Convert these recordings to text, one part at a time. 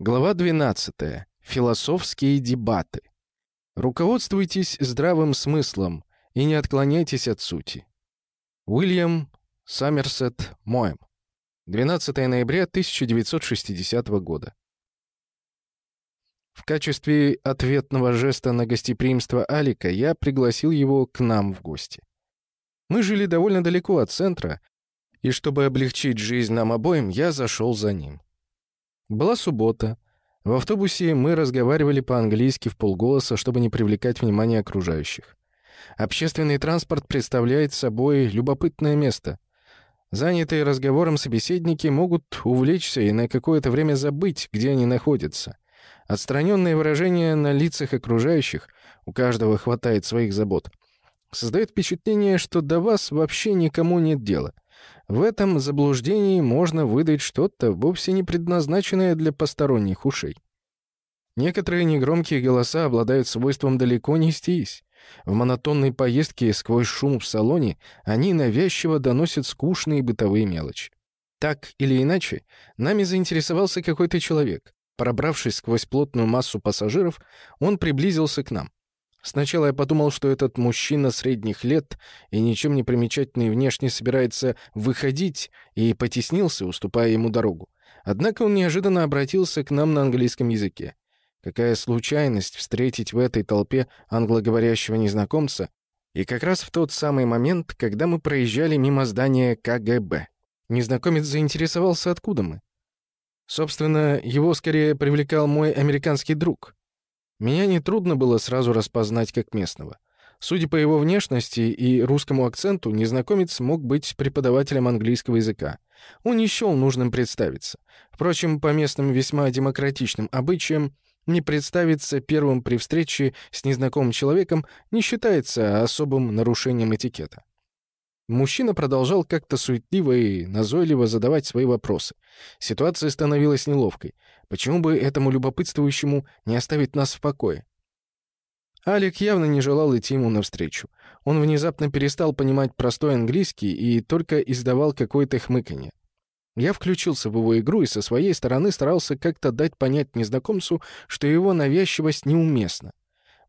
Глава 12. Философские дебаты. Руководствуйтесь здравым смыслом и не отклоняйтесь от сути. Уильям Саммерсет Моэм. 12 ноября 1960 года. В качестве ответного жеста на гостеприимство Алика я пригласил его к нам в гости. Мы жили довольно далеко от центра, и чтобы облегчить жизнь нам обоим, я зашел за ним. Была суббота. В автобусе мы разговаривали по-английски в полголоса, чтобы не привлекать внимание окружающих. Общественный транспорт представляет собой любопытное место. Занятые разговором собеседники могут увлечься и на какое-то время забыть, где они находятся. Отстраненные выражения на лицах окружающих, у каждого хватает своих забот, создает впечатление, что до вас вообще никому нет дела — в этом заблуждении можно выдать что-то, вовсе не предназначенное для посторонних ушей. Некоторые негромкие голоса обладают свойством далеко нестись. В монотонной поездке сквозь шум в салоне они навязчиво доносят скучные бытовые мелочи. Так или иначе, нами заинтересовался какой-то человек. Пробравшись сквозь плотную массу пассажиров, он приблизился к нам. Сначала я подумал, что этот мужчина средних лет и ничем не примечательный внешне собирается выходить, и потеснился, уступая ему дорогу. Однако он неожиданно обратился к нам на английском языке. Какая случайность встретить в этой толпе англоговорящего незнакомца, и как раз в тот самый момент, когда мы проезжали мимо здания КГБ. Незнакомец заинтересовался, откуда мы. Собственно, его скорее привлекал мой американский друг — меня нетрудно было сразу распознать как местного. Судя по его внешности и русскому акценту, незнакомец мог быть преподавателем английского языка. Он не счел нужным представиться. Впрочем, по местным весьма демократичным обычаям, не представиться первым при встрече с незнакомым человеком не считается особым нарушением этикета. Мужчина продолжал как-то суетливо и назойливо задавать свои вопросы. Ситуация становилась неловкой. Почему бы этому любопытствующему не оставить нас в покое? Алик явно не желал идти ему навстречу. Он внезапно перестал понимать простой английский и только издавал какое-то хмыканье. Я включился в его игру и со своей стороны старался как-то дать понять незнакомцу, что его навязчивость неуместна.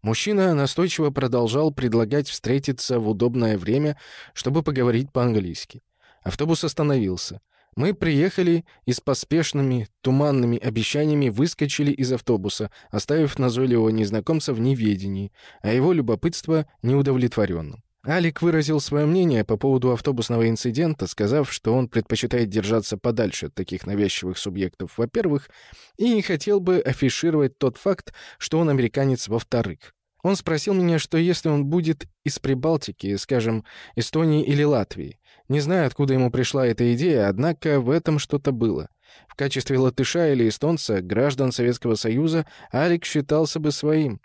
Мужчина настойчиво продолжал предлагать встретиться в удобное время, чтобы поговорить по-английски. Автобус остановился. Мы приехали и с поспешными, туманными обещаниями выскочили из автобуса, оставив назойливого незнакомца в неведении, а его любопытство неудовлетворенным. Алик выразил свое мнение по поводу автобусного инцидента, сказав, что он предпочитает держаться подальше от таких навязчивых субъектов, во-первых, и не хотел бы афишировать тот факт, что он американец, во-вторых. Он спросил меня, что если он будет из Прибалтики, скажем, Эстонии или Латвии. Не знаю, откуда ему пришла эта идея, однако в этом что-то было. В качестве латыша или эстонца, граждан Советского Союза, Алик считался бы своим.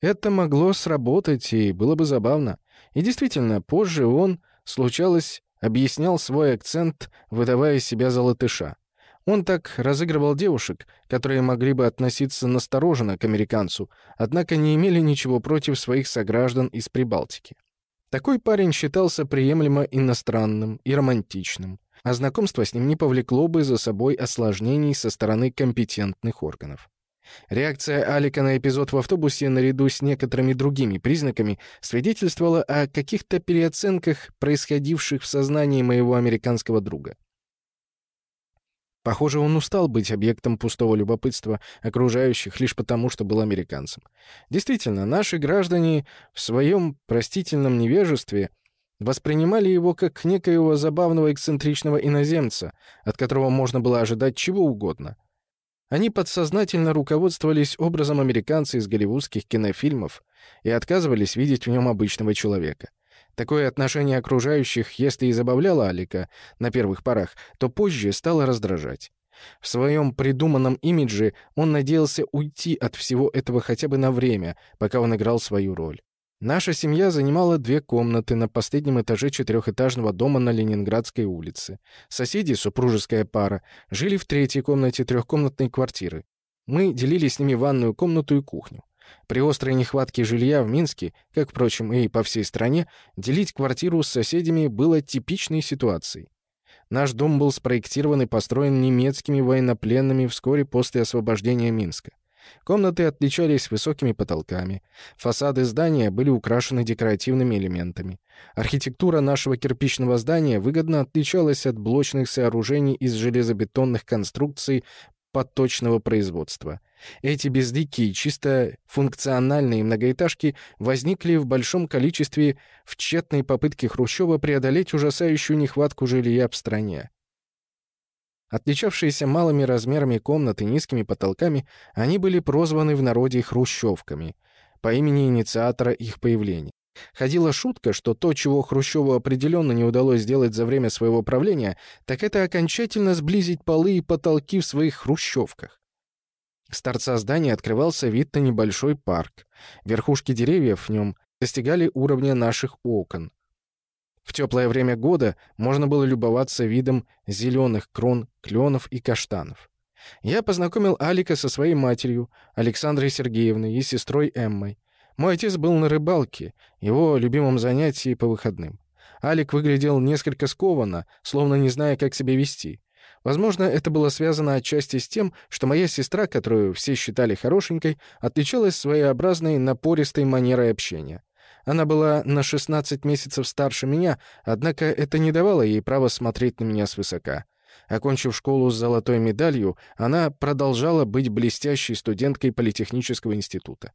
Это могло сработать, и было бы забавно. И действительно, позже он, случалось, объяснял свой акцент, выдавая себя за латыша. Он так разыгрывал девушек, которые могли бы относиться настороженно к американцу, однако не имели ничего против своих сограждан из Прибалтики. Такой парень считался приемлемо иностранным и романтичным, а знакомство с ним не повлекло бы за собой осложнений со стороны компетентных органов. Реакция Алика на эпизод в автобусе наряду с некоторыми другими признаками свидетельствовала о каких-то переоценках, происходивших в сознании моего американского друга. Похоже, он устал быть объектом пустого любопытства окружающих лишь потому, что был американцем. Действительно, наши граждане в своем простительном невежестве воспринимали его как некоего забавного эксцентричного иноземца, от которого можно было ожидать чего угодно — они подсознательно руководствовались образом американца из голливудских кинофильмов и отказывались видеть в нем обычного человека. Такое отношение окружающих, если и забавляло Алика на первых порах, то позже стало раздражать. В своем придуманном имидже он надеялся уйти от всего этого хотя бы на время, пока он играл свою роль. Наша семья занимала две комнаты на последнем этаже четырехэтажного дома на Ленинградской улице. Соседи, супружеская пара, жили в третьей комнате трехкомнатной квартиры. Мы делили с ними ванную комнату и кухню. При острой нехватке жилья в Минске, как, впрочем, и по всей стране, делить квартиру с соседями было типичной ситуацией. Наш дом был спроектирован и построен немецкими военнопленными вскоре после освобождения Минска. Комнаты отличались высокими потолками. Фасады здания были украшены декоративными элементами. Архитектура нашего кирпичного здания выгодно отличалась от блочных сооружений из железобетонных конструкций подточного производства. Эти безликие, чисто функциональные многоэтажки возникли в большом количестве в тщетной попытке Хрущева преодолеть ужасающую нехватку жилья в стране. Отличавшиеся малыми размерами комнат и низкими потолками, они были прозваны в народе «хрущевками» по имени инициатора их появления. Ходила шутка, что то, чего Хрущеву определенно не удалось сделать за время своего правления, так это окончательно сблизить полы и потолки в своих хрущевках. С торца здания открывался вид на небольшой парк. Верхушки деревьев в нем достигали уровня наших окон. В теплое время года можно было любоваться видом зеленых крон, кленов и каштанов. Я познакомил Алика со своей матерью, Александрой Сергеевной и сестрой Эммой. Мой отец был на рыбалке, его любимом занятии по выходным. Алик выглядел несколько скованно, словно не зная, как себя вести. Возможно, это было связано отчасти с тем, что моя сестра, которую все считали хорошенькой, отличалась своеобразной напористой манерой общения. Она была на 16 месяцев старше меня, однако это не давало ей права смотреть на меня свысока. Окончив школу с золотой медалью, она продолжала быть блестящей студенткой Политехнического института.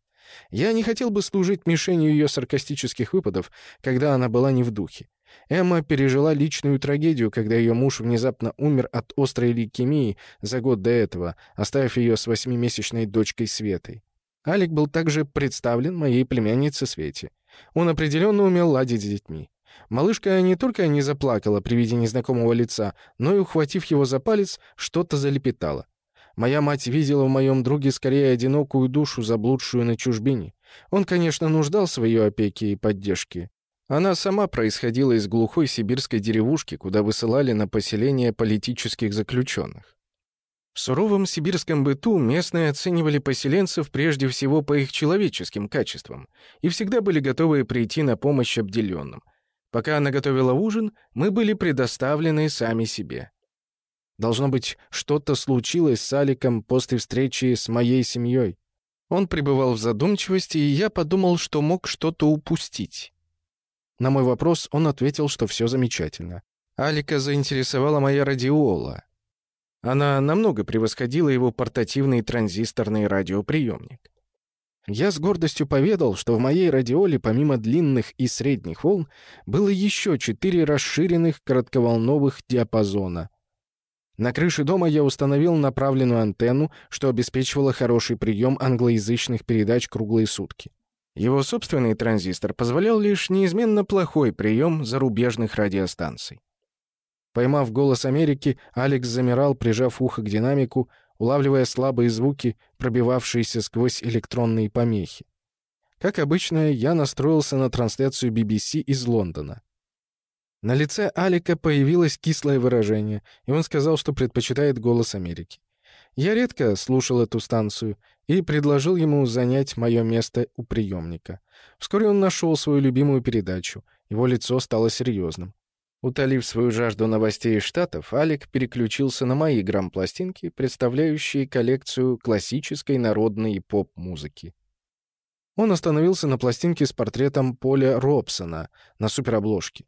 Я не хотел бы служить мишенью ее саркастических выпадов, когда она была не в духе. Эмма пережила личную трагедию, когда ее муж внезапно умер от острой лейкемии за год до этого, оставив ее с восьмимесячной дочкой Светой. Алик был также представлен моей племяннице Свете. Он определенно умел ладить с детьми. Малышка не только не заплакала при виде незнакомого лица, но и, ухватив его за палец, что-то залепетала. Моя мать видела в моем друге скорее одинокую душу, заблудшую на чужбине. Он, конечно, нуждался в ее опеке и поддержке. Она сама происходила из глухой сибирской деревушки, куда высылали на поселение политических заключенных. В суровом сибирском быту местные оценивали поселенцев прежде всего по их человеческим качествам и всегда были готовы прийти на помощь обделенным. Пока она готовила ужин, мы были предоставлены сами себе. Должно быть, что-то случилось с Аликом после встречи с моей семьей. Он пребывал в задумчивости, и я подумал, что мог что-то упустить. На мой вопрос он ответил, что все замечательно. Алика заинтересовала моя радиола. Она намного превосходила его портативный транзисторный радиоприемник. Я с гордостью поведал, что в моей радиоле помимо длинных и средних волн было еще четыре расширенных коротковолновых диапазона. На крыше дома я установил направленную антенну, что обеспечивало хороший прием англоязычных передач круглые сутки. Его собственный транзистор позволял лишь неизменно плохой прием зарубежных радиостанций. Поймав голос Америки, Алекс замирал, прижав ухо к динамику, улавливая слабые звуки, пробивавшиеся сквозь электронные помехи. Как обычно, я настроился на трансляцию BBC из Лондона. На лице Алика появилось кислое выражение, и он сказал, что предпочитает голос Америки. Я редко слушал эту станцию и предложил ему занять мое место у приемника. Вскоре он нашел свою любимую передачу. Его лицо стало серьезным. Утолив свою жажду новостей из Штатов, Алик переключился на мои грамм-пластинки, представляющие коллекцию классической народной поп-музыки. Он остановился на пластинке с портретом Поля Робсона на суперобложке.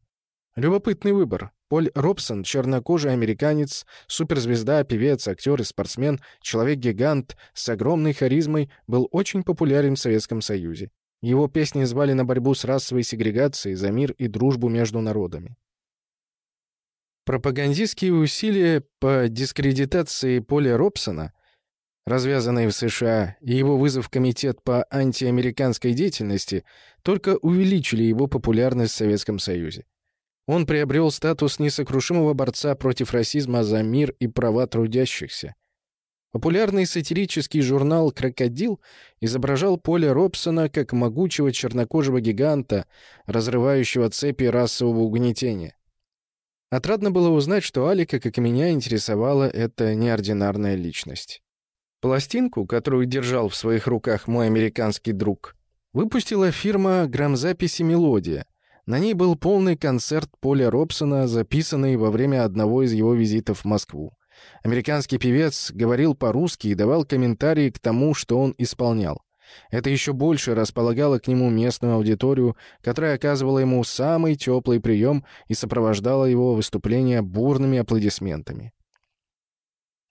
Любопытный выбор. Поль Робсон — чернокожий американец, суперзвезда, певец, актер и спортсмен, человек-гигант с огромной харизмой, был очень популярен в Советском Союзе. Его песни звали на борьбу с расовой сегрегацией, за мир и дружбу между народами. Пропагандистские усилия по дискредитации Поля Робсона, развязанные в США, и его вызов в Комитет по антиамериканской деятельности только увеличили его популярность в Советском Союзе. Он приобрел статус несокрушимого борца против расизма за мир и права трудящихся. Популярный сатирический журнал «Крокодил» изображал Поля Робсона как могучего чернокожего гиганта, разрывающего цепи расового угнетения. Отрадно было узнать, что Алика, как и меня, интересовала эта неординарная личность. Пластинку, которую держал в своих руках мой американский друг, выпустила фирма грамзаписи «Мелодия». На ней был полный концерт Поля Робсона, записанный во время одного из его визитов в Москву. Американский певец говорил по-русски и давал комментарии к тому, что он исполнял. Это еще больше располагало к нему местную аудиторию, которая оказывала ему самый теплый прием и сопровождала его выступления бурными аплодисментами.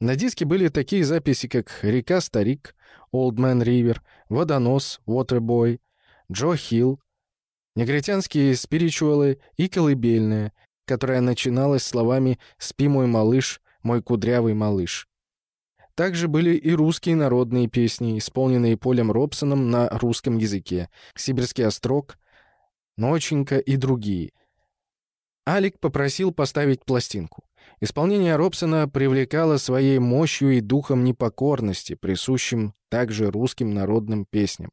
На диске были такие записи, как «Река Старик», «Old Man River», «Водонос», «Waterboy», «Джо Хилл», негритянские спиричуалы и колыбельная, которая начиналась словами «Спи, мой малыш, мой кудрявый малыш». Также были и русские народные песни, исполненные Полем Робсоном на русском языке, «Сибирский острог», «Ноченька» и другие. Алик попросил поставить пластинку. Исполнение Робсона привлекало своей мощью и духом непокорности, присущим также русским народным песням.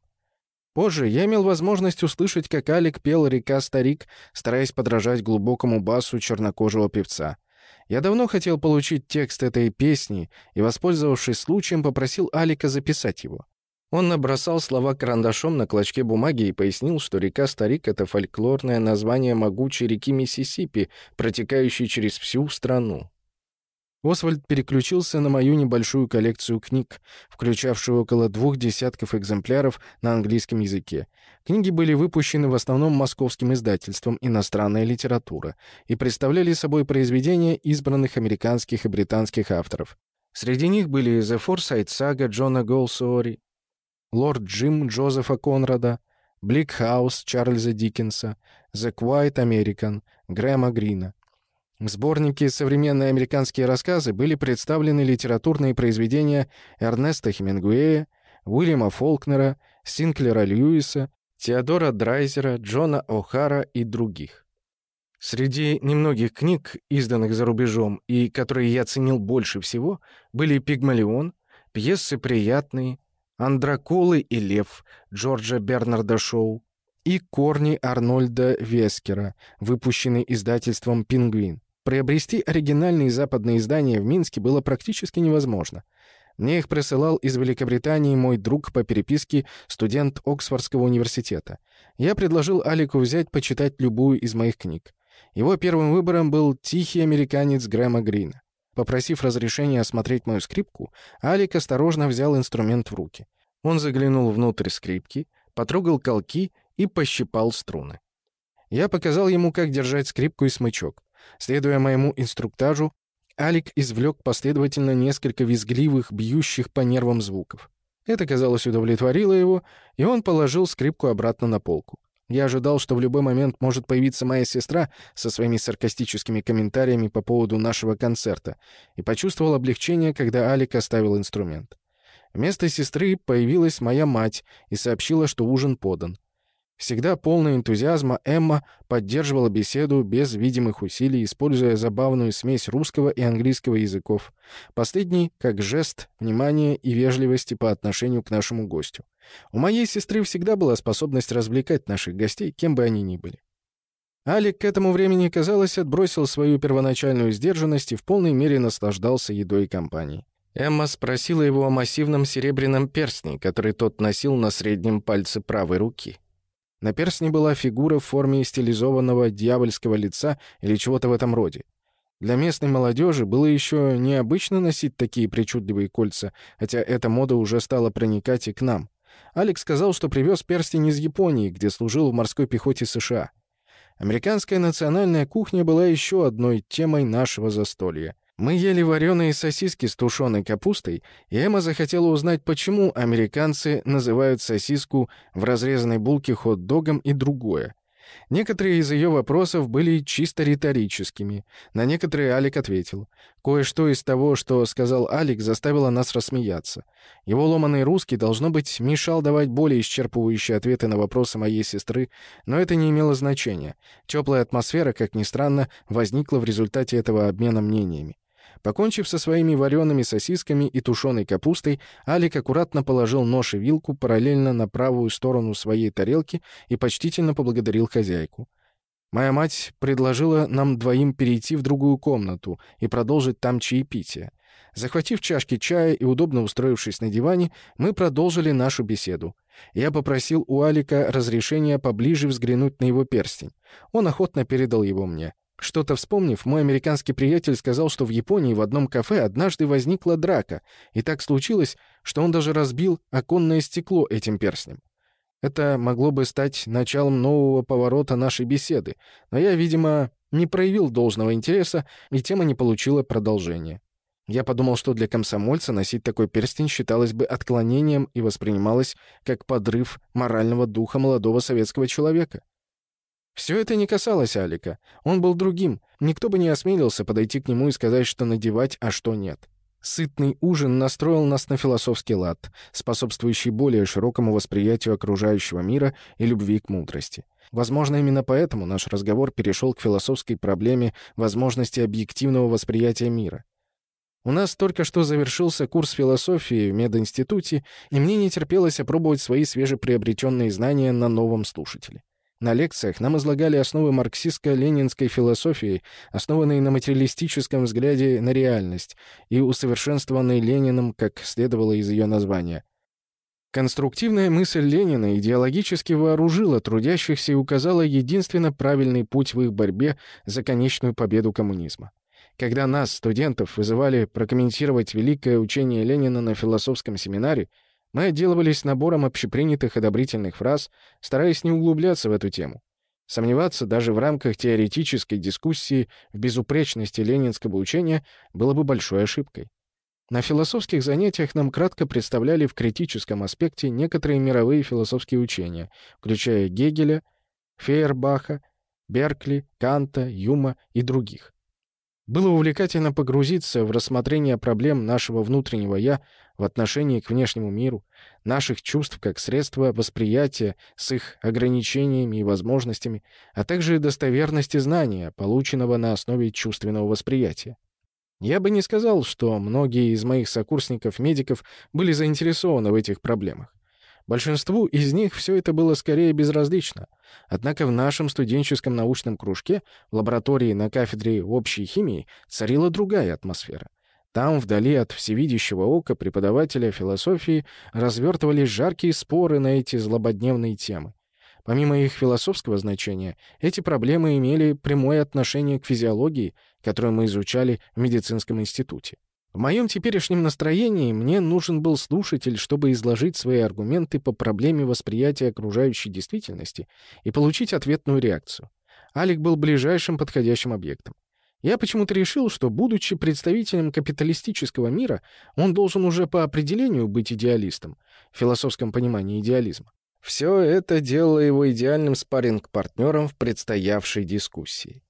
Позже я имел возможность услышать, как Алик пел «Река Старик», стараясь подражать глубокому басу чернокожего певца. Я давно хотел получить текст этой песни и, воспользовавшись случаем, попросил Алика записать его. Он набросал слова карандашом на клочке бумаги и пояснил, что река Старик — это фольклорное название могучей реки Миссисипи, протекающей через всю страну. Освальд переключился на мою небольшую коллекцию книг, включавшую около двух десятков экземпляров на английском языке. Книги были выпущены в основном московским издательством «Иностранная литература» и представляли собой произведения избранных американских и британских авторов. Среди них были «The Forsyth Saga» Джона Голсуори, «Лорд Джим» Джозефа Конрада, «Блик Хаус» Чарльза Диккенса, «The Quiet American» Грэма Грина. В сборнике «Современные американские рассказы» были представлены литературные произведения Эрнеста Хемингуэя, Уильяма Фолкнера, Синклера Льюиса, Теодора Драйзера, Джона О'Хара и других. Среди немногих книг, изданных за рубежом и которые я ценил больше всего, были «Пигмалион», пьесы приятные, «Андраколы и лев» Джорджа Бернарда Шоу и «Корни» Арнольда Вескера, выпущенный издательством «Пингвин». Приобрести оригинальные западные издания в Минске было практически невозможно. Мне их присылал из Великобритании мой друг по переписке, студент Оксфордского университета. Я предложил Алику взять почитать любую из моих книг. Его первым выбором был «Тихий американец» Грэма Грина. Попросив разрешения осмотреть мою скрипку, Алик осторожно взял инструмент в руки. Он заглянул внутрь скрипки, потрогал колки и пощипал струны. Я показал ему, как держать скрипку и смычок. Следуя моему инструктажу, Алик извлек последовательно несколько визгливых, бьющих по нервам звуков. Это, казалось, удовлетворило его, и он положил скрипку обратно на полку. Я ожидал, что в любой момент может появиться моя сестра со своими саркастическими комментариями по поводу нашего концерта, и почувствовал облегчение, когда Алик оставил инструмент. Вместо сестры появилась моя мать и сообщила, что ужин подан. Всегда полная энтузиазма, Эмма поддерживала беседу без видимых усилий, используя забавную смесь русского и английского языков. Последний как жест внимания и вежливости по отношению к нашему гостю. У моей сестры всегда была способность развлекать наших гостей, кем бы они ни были. Алик к этому времени, казалось, отбросил свою первоначальную сдержанность и в полной мере наслаждался едой и компанией. Эмма спросила его о массивном серебряном перстне, который тот носил на среднем пальце правой руки. На перстне была фигура в форме стилизованного дьявольского лица или чего-то в этом роде. Для местной молодежи было еще необычно носить такие причудливые кольца, хотя эта мода уже стала проникать и к нам. Алекс сказал, что привез перстень из Японии, где служил в морской пехоте США. Американская национальная кухня была еще одной темой нашего застолья. Мы ели вареные сосиски с тушеной капустой, и Эмма захотела узнать, почему американцы называют сосиску в разрезанной булке хот-догом и другое. Некоторые из ее вопросов были чисто риторическими. На некоторые Алик ответил. Кое-что из того, что сказал Алик, заставило нас рассмеяться. Его ломаный русский, должно быть, мешал давать более исчерпывающие ответы на вопросы моей сестры, но это не имело значения. Теплая атмосфера, как ни странно, возникла в результате этого обмена мнениями. Покончив со своими вареными сосисками и тушеной капустой, Алик аккуратно положил нож и вилку параллельно на правую сторону своей тарелки и почтительно поблагодарил хозяйку. Моя мать предложила нам двоим перейти в другую комнату и продолжить там чаепитие. Захватив чашки чая и удобно устроившись на диване, мы продолжили нашу беседу. Я попросил у Алика разрешения поближе взглянуть на его перстень. Он охотно передал его мне. Что-то вспомнив, мой американский приятель сказал, что в Японии в одном кафе однажды возникла драка, и так случилось, что он даже разбил оконное стекло этим перстнем. Это могло бы стать началом нового поворота нашей беседы, но я, видимо, не проявил должного интереса, и тема не получила продолжения. Я подумал, что для комсомольца носить такой перстень считалось бы отклонением и воспринималось как подрыв морального духа молодого советского человека. Все это не касалось Алика. Он был другим. Никто бы не осмелился подойти к нему и сказать, что надевать, а что нет. Сытный ужин настроил нас на философский лад, способствующий более широкому восприятию окружающего мира и любви к мудрости. Возможно, именно поэтому наш разговор перешел к философской проблеме возможности объективного восприятия мира. У нас только что завершился курс философии в мединституте, и мне не терпелось опробовать свои свежеприобретенные знания на новом слушателе. На лекциях нам излагали основы марксистско-ленинской философии, основанные на материалистическом взгляде на реальность и усовершенствованной Лениным, как следовало из ее названия. Конструктивная мысль Ленина идеологически вооружила трудящихся и указала единственно правильный путь в их борьбе за конечную победу коммунизма. Когда нас, студентов, вызывали прокомментировать великое учение Ленина на философском семинаре, мы отделывались набором общепринятых одобрительных фраз, стараясь не углубляться в эту тему. Сомневаться даже в рамках теоретической дискуссии в безупречности ленинского учения было бы большой ошибкой. На философских занятиях нам кратко представляли в критическом аспекте некоторые мировые философские учения, включая Гегеля, Фейербаха, Беркли, Канта, Юма и других. Было увлекательно погрузиться в рассмотрение проблем нашего внутреннего «я» в отношении к внешнему миру, наших чувств как средства восприятия с их ограничениями и возможностями, а также достоверности знания, полученного на основе чувственного восприятия. Я бы не сказал, что многие из моих сокурсников-медиков были заинтересованы в этих проблемах. Большинству из них все это было скорее безразлично. Однако в нашем студенческом научном кружке, в лаборатории на кафедре общей химии, царила другая атмосфера. Там, вдали от всевидящего ока преподавателя философии, развертывались жаркие споры на эти злободневные темы. Помимо их философского значения, эти проблемы имели прямое отношение к физиологии, которую мы изучали в медицинском институте. В моем теперешнем настроении мне нужен был слушатель, чтобы изложить свои аргументы по проблеме восприятия окружающей действительности и получить ответную реакцию. Алик был ближайшим подходящим объектом. Я почему-то решил, что, будучи представителем капиталистического мира, он должен уже по определению быть идеалистом, в философском понимании идеализма. Все это делало его идеальным спарринг-партнером в предстоявшей дискуссии.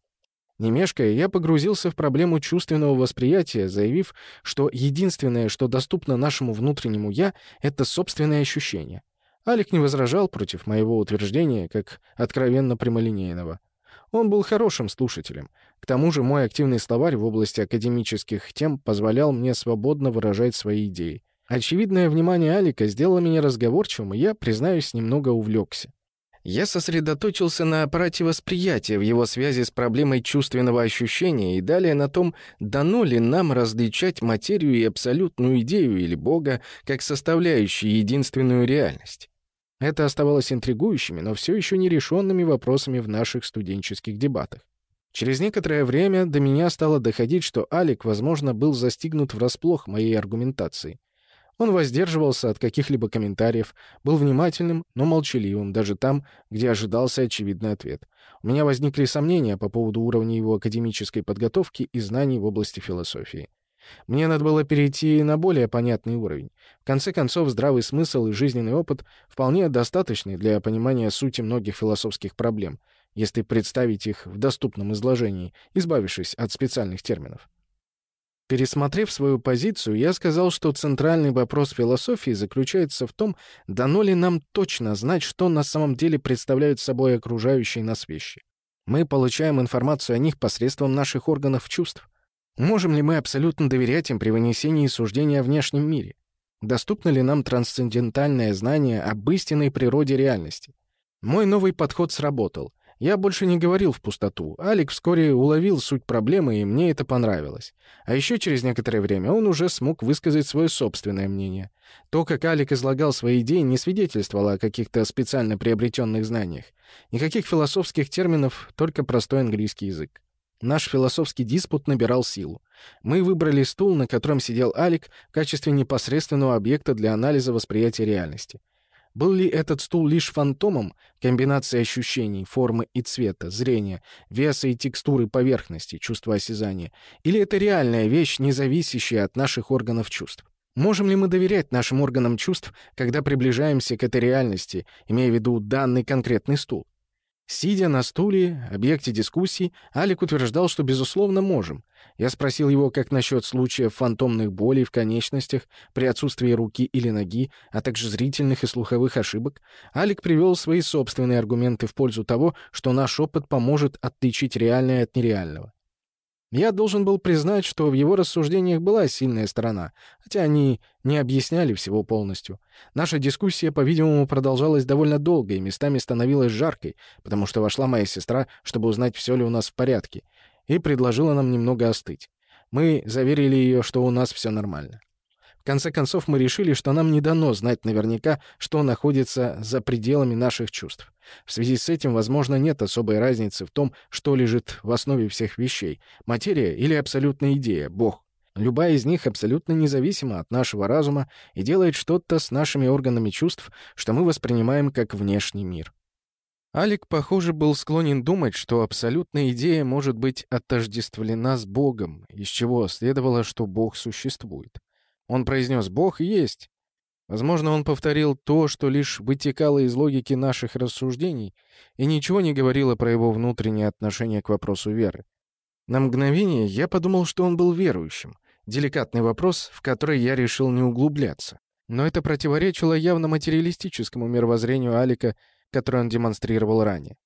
Не мешкая, я погрузился в проблему чувственного восприятия, заявив, что единственное, что доступно нашему внутреннему «я», — это собственные ощущения. Алик не возражал против моего утверждения, как откровенно прямолинейного. Он был хорошим слушателем. К тому же мой активный словарь в области академических тем позволял мне свободно выражать свои идеи. Очевидное внимание Алика сделало меня разговорчивым, и я, признаюсь, немного увлекся. Я сосредоточился на аппарате восприятия в его связи с проблемой чувственного ощущения и далее на том, дано ли нам различать материю и абсолютную идею или Бога как составляющие единственную реальность. Это оставалось интригующими, но все еще нерешенными вопросами в наших студенческих дебатах. Через некоторое время до меня стало доходить, что Алик, возможно, был застигнут врасплох моей аргументацией. Он воздерживался от каких-либо комментариев, был внимательным, но молчаливым, даже там, где ожидался очевидный ответ. У меня возникли сомнения по поводу уровня его академической подготовки и знаний в области философии. Мне надо было перейти на более понятный уровень. В конце концов, здравый смысл и жизненный опыт вполне достаточны для понимания сути многих философских проблем, если представить их в доступном изложении, избавившись от специальных терминов. Пересмотрев свою позицию, я сказал, что центральный вопрос философии заключается в том, дано ли нам точно знать, что на самом деле представляют собой окружающие нас вещи. Мы получаем информацию о них посредством наших органов чувств. Можем ли мы абсолютно доверять им при вынесении суждения о внешнем мире? Доступно ли нам трансцендентальное знание об истинной природе реальности? Мой новый подход сработал. Я больше не говорил в пустоту. Алик вскоре уловил суть проблемы, и мне это понравилось. А еще через некоторое время он уже смог высказать свое собственное мнение. То, как Алик излагал свои идеи, не свидетельствовало о каких-то специально приобретенных знаниях. Никаких философских терминов, только простой английский язык. Наш философский диспут набирал силу. Мы выбрали стул, на котором сидел Алик, в качестве непосредственного объекта для анализа восприятия реальности. Был ли этот стул лишь фантомом, комбинацией ощущений, формы и цвета, зрения, веса и текстуры поверхности, чувства осязания, или это реальная вещь, не зависящая от наших органов чувств? Можем ли мы доверять нашим органам чувств, когда приближаемся к этой реальности, имея в виду данный конкретный стул? Сидя на стуле, объекте дискуссий, Алик утверждал, что, безусловно, можем. Я спросил его, как насчет случаев фантомных болей в конечностях при отсутствии руки или ноги, а также зрительных и слуховых ошибок. Алик привел свои собственные аргументы в пользу того, что наш опыт поможет отличить реальное от нереального. Я должен был признать, что в его рассуждениях была сильная сторона, хотя они не объясняли всего полностью. Наша дискуссия, по-видимому, продолжалась довольно долго и местами становилась жаркой, потому что вошла моя сестра, чтобы узнать, все ли у нас в порядке, и предложила нам немного остыть. Мы заверили ее, что у нас все нормально. В конце концов, мы решили, что нам не дано знать наверняка, что находится за пределами наших чувств. В связи с этим, возможно, нет особой разницы в том, что лежит в основе всех вещей — материя или абсолютная идея, Бог. Любая из них абсолютно независима от нашего разума и делает что-то с нашими органами чувств, что мы воспринимаем как внешний мир. Алик, похоже, был склонен думать, что абсолютная идея может быть отождествлена с Богом, из чего следовало, что Бог существует. Он произнес «Бог есть». Возможно, он повторил то, что лишь вытекало из логики наших рассуждений, и ничего не говорило про его внутреннее отношение к вопросу веры. На мгновение я подумал, что он был верующим. Деликатный вопрос, в который я решил не углубляться. Но это противоречило явно материалистическому мировоззрению Алика, которое он демонстрировал ранее.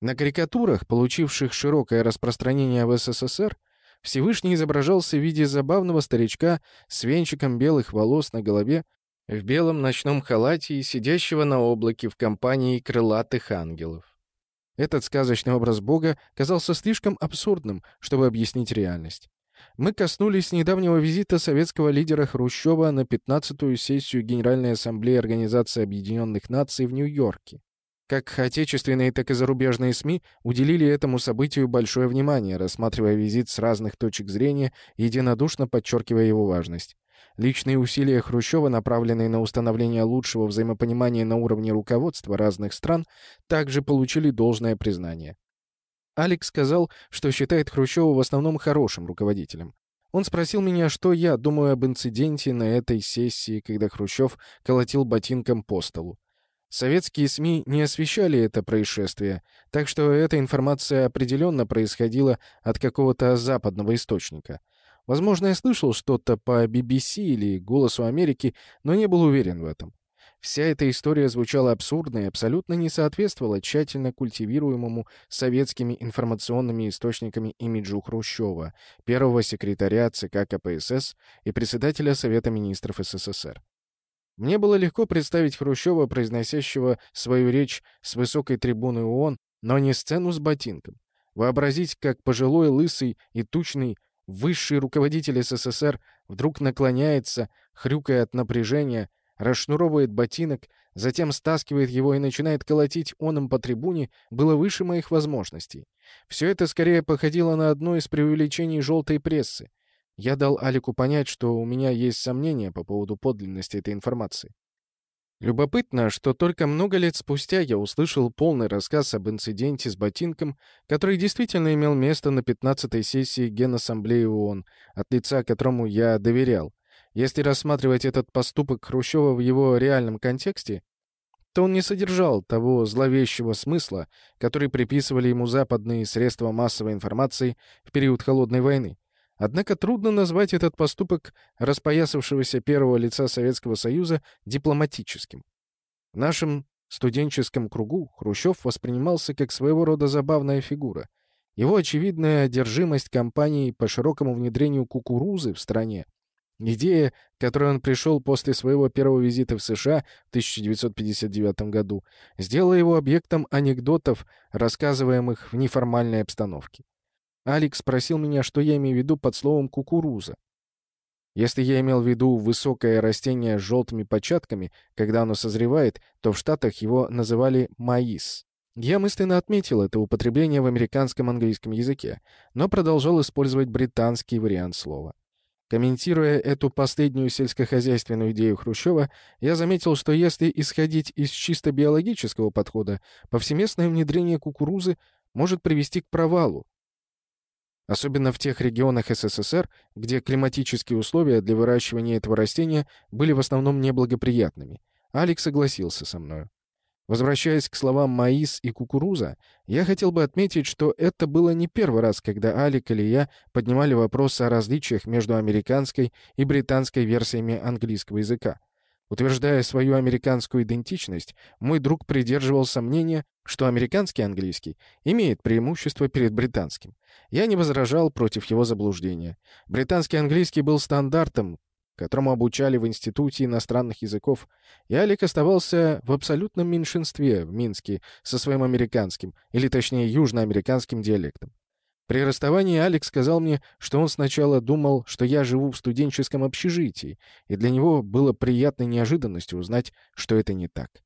На карикатурах, получивших широкое распространение в СССР, Всевышний изображался в виде забавного старичка с венчиком белых волос на голове, в белом ночном халате и сидящего на облаке в компании крылатых ангелов. Этот сказочный образ Бога казался слишком абсурдным, чтобы объяснить реальность. Мы коснулись недавнего визита советского лидера Хрущева на 15-ю сессию Генеральной Ассамблеи Организации Объединенных Наций в Нью-Йорке. Как отечественные, так и зарубежные СМИ уделили этому событию большое внимание, рассматривая визит с разных точек зрения единодушно подчеркивая его важность. Личные усилия Хрущева, направленные на установление лучшего взаимопонимания на уровне руководства разных стран, также получили должное признание. Алекс сказал, что считает Хрущева в основном хорошим руководителем. Он спросил меня, что я думаю об инциденте на этой сессии, когда Хрущев колотил ботинком по столу. Советские СМИ не освещали это происшествие, так что эта информация определенно происходила от какого-то западного источника. Возможно, я слышал что-то по BBC или «Голосу Америки», но не был уверен в этом. Вся эта история звучала абсурдно и абсолютно не соответствовала тщательно культивируемому советскими информационными источниками имиджу Хрущева, первого секретаря ЦК КПСС и председателя Совета министров СССР. Мне было легко представить Хрущева, произносящего свою речь с высокой трибуны ООН, но не сцену с ботинком. Вообразить, как пожилой, лысый и тучный высший руководитель СССР вдруг наклоняется, хрюкая от напряжения, расшнуровывает ботинок, затем стаскивает его и начинает колотить он им по трибуне, было выше моих возможностей. Все это скорее походило на одно из преувеличений желтой прессы. Я дал Алику понять, что у меня есть сомнения по поводу подлинности этой информации. Любопытно, что только много лет спустя я услышал полный рассказ об инциденте с ботинком, который действительно имел место на 15-й сессии Генассамблеи ООН, от лица которому я доверял. Если рассматривать этот поступок Хрущева в его реальном контексте, то он не содержал того зловещего смысла, который приписывали ему западные средства массовой информации в период Холодной войны. Однако трудно назвать этот поступок распоясавшегося первого лица Советского Союза дипломатическим. В нашем студенческом кругу Хрущев воспринимался как своего рода забавная фигура. Его очевидная одержимость кампанией по широкому внедрению кукурузы в стране Идея, к которой он пришел после своего первого визита в США в 1959 году, сделала его объектом анекдотов, рассказываемых в неформальной обстановке. Алекс спросил меня, что я имею в виду под словом «кукуруза». Если я имел в виду высокое растение с желтыми початками, когда оно созревает, то в Штатах его называли «маис». Я мысленно отметил это употребление в американском английском языке, но продолжал использовать британский вариант слова. Комментируя эту последнюю сельскохозяйственную идею Хрущева, я заметил, что если исходить из чисто биологического подхода, повсеместное внедрение кукурузы может привести к провалу, особенно в тех регионах СССР, где климатические условия для выращивания этого растения были в основном неблагоприятными. Алекс согласился со мною. Возвращаясь к словам «маис» и «кукуруза», я хотел бы отметить, что это было не первый раз, когда Алик или я поднимали вопрос о различиях между американской и британской версиями английского языка. Утверждая свою американскую идентичность, мой друг придерживался мнения, что американский английский имеет преимущество перед британским. Я не возражал против его заблуждения. Британский английский был стандартом, которому обучали в Институте иностранных языков, и Алик оставался в абсолютном меньшинстве в Минске со своим американским, или точнее южноамериканским диалектом. При расставании Алекс сказал мне, что он сначала думал, что я живу в студенческом общежитии, и для него было приятной неожиданностью узнать, что это не так.